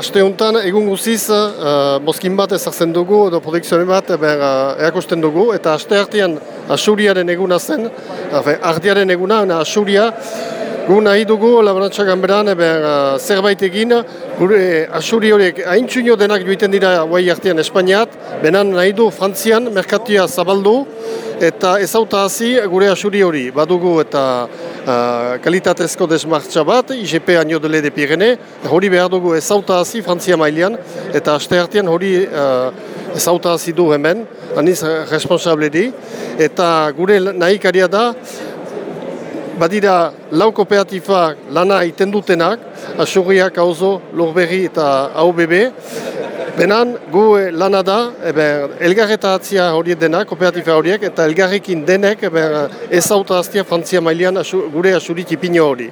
aste honetan egun guziz uh, mozkin bat ezartzen dugu edo produkzioen bat ber, uh, erakusten dugu. Eta aste artean asuriaren eguna zen, ardiaren eguna, asuria. Gu nahi dugu, laborantza gamberan, ber, uh, zerbait egin, gure asuri horiek haintxuino denak joiten dira guai artean Espainiat, benan nahi du Frantzian merkatia zabaldu, eta ezauta hazi gure asuri hori. Badugu eta uh, kalitatezko desmartza bat, IGP Año de Lede Pirene, hori behar dugu ezauta hazi Frantzia mailean, eta aste artean hori uh, ezauta du hemen, aniz responsable di, eta gure nahi da, badira lau kooperatifa lana iten dutenak, asurriak hauzo, lorberri eta AOBB. Benan, gu eh, lana da, elgarretatzia horiek denak, kooperatifa horiek, eta elgarrekin denek ez auta Frantzia mailean gure asurik hori.